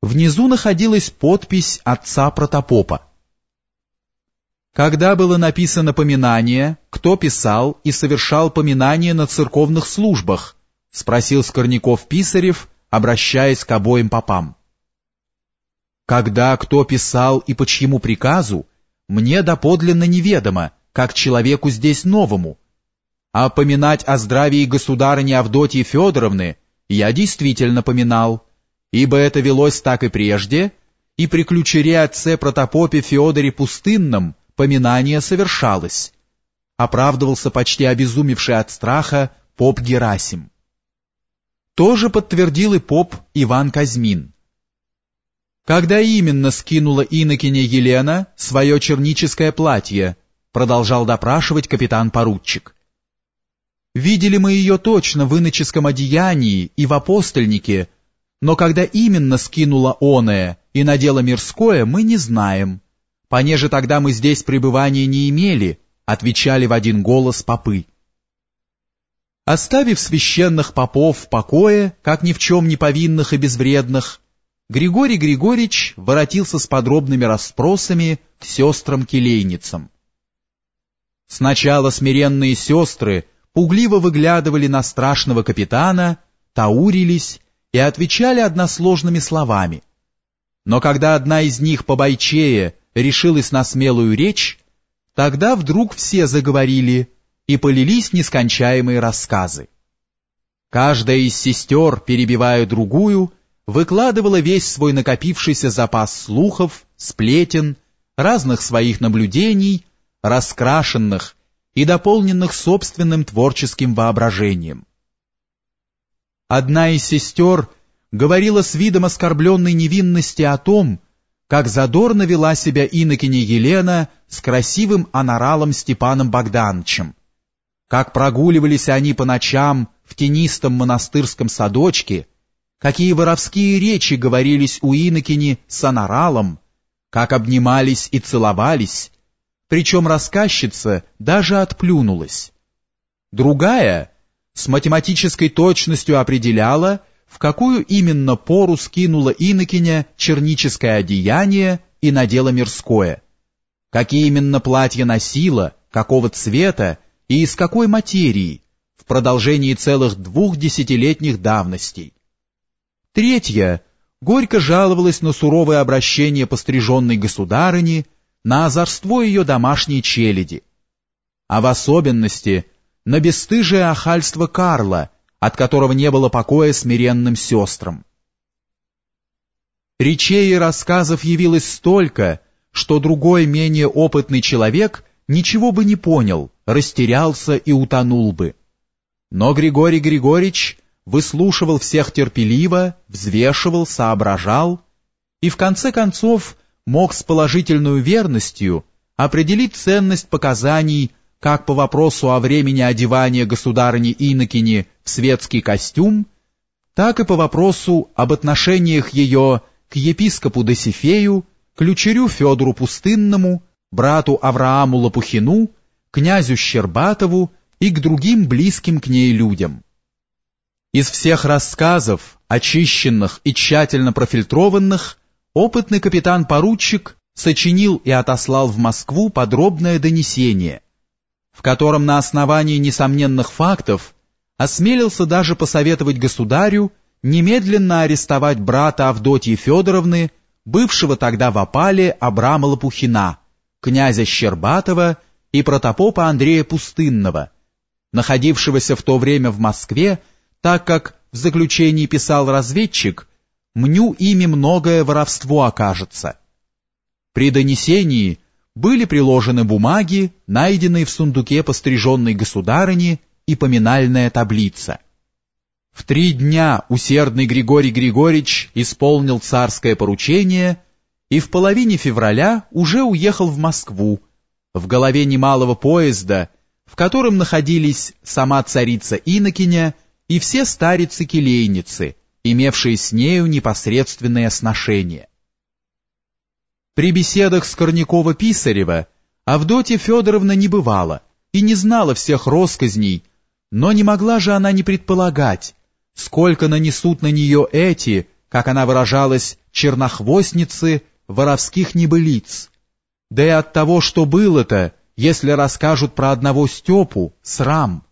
Внизу находилась подпись отца протопопа. Когда было написано поминание, кто писал и совершал поминание на церковных службах? Спросил Скорняков-Писарев, обращаясь к обоим попам. Когда кто писал и по чьему приказу, мне доподлинно неведомо, как человеку здесь новому. А поминать о здравии государыни Авдотьи Федоровны я действительно поминал ибо это велось так и прежде, и при ключере отце протопопе Феодоре Пустынном поминание совершалось. Оправдывался почти обезумевший от страха поп Герасим. Тоже подтвердил и поп Иван Казьмин. Когда именно скинула инокиня Елена свое черническое платье, продолжал допрашивать капитан-поручик. Видели мы ее точно в иноческом одеянии и в апостольнике, но когда именно скинула оное и надела мирское, мы не знаем. Понеже тогда мы здесь пребывания не имели, отвечали в один голос попы. Оставив священных попов в покое, как ни в чем не повинных и безвредных, Григорий Григорьевич воротился с подробными расспросами к сестрам-келейницам. Сначала смиренные сестры пугливо выглядывали на страшного капитана, таурились и отвечали односложными словами. Но когда одна из них побойчее решилась на смелую речь, тогда вдруг все заговорили и полились нескончаемые рассказы. Каждая из сестер, перебивая другую, выкладывала весь свой накопившийся запас слухов, сплетен, разных своих наблюдений, раскрашенных и дополненных собственным творческим воображением. Одна из сестер говорила с видом оскорбленной невинности о том, как задорно вела себя инокиня Елена с красивым аноралом Степаном Богдановичем, как прогуливались они по ночам в тенистом монастырском садочке, какие воровские речи говорились у инокини с аноралом, как обнимались и целовались, причем рассказчица даже отплюнулась. Другая — с математической точностью определяла, в какую именно пору скинула инокиня черническое одеяние и надела мирское, какие именно платья носила, какого цвета и из какой материи в продолжении целых двух десятилетних давностей. Третья горько жаловалась на суровое обращение постриженной государыни, на озорство ее домашней челяди, а в особенности – на бесстыжее охальство Карла, от которого не было покоя смиренным сестрам. Речей и рассказов явилось столько, что другой менее опытный человек ничего бы не понял, растерялся и утонул бы. Но Григорий Григорьевич выслушивал всех терпеливо, взвешивал, соображал и в конце концов мог с положительной верностью определить ценность показаний как по вопросу о времени одевания государыни Инокини в светский костюм, так и по вопросу об отношениях ее к епископу Досифею, ключерю Федору Пустынному, брату Аврааму Лопухину, князю Щербатову и к другим близким к ней людям. Из всех рассказов, очищенных и тщательно профильтрованных, опытный капитан-поручик сочинил и отослал в Москву подробное донесение – в котором на основании несомненных фактов осмелился даже посоветовать государю немедленно арестовать брата Авдотьи Федоровны, бывшего тогда в опале Абрама Лопухина, князя Щербатова и протопопа Андрея Пустынного, находившегося в то время в Москве, так как в заключении писал разведчик, «Мню ими многое воровство окажется». При донесении были приложены бумаги, найденные в сундуке постриженной государыни и поминальная таблица. В три дня усердный Григорий Григорьевич исполнил царское поручение и в половине февраля уже уехал в Москву, в голове немалого поезда, в котором находились сама царица Инокиня и все старицы-келейницы, имевшие с нею непосредственное сношение. При беседах с Корнякова-Писарева Авдотья Федоровна не бывала и не знала всех росказней, но не могла же она не предполагать, сколько нанесут на нее эти, как она выражалась, чернохвостницы, воровских небылиц. Да и от того, что было-то, если расскажут про одного Степу, срам.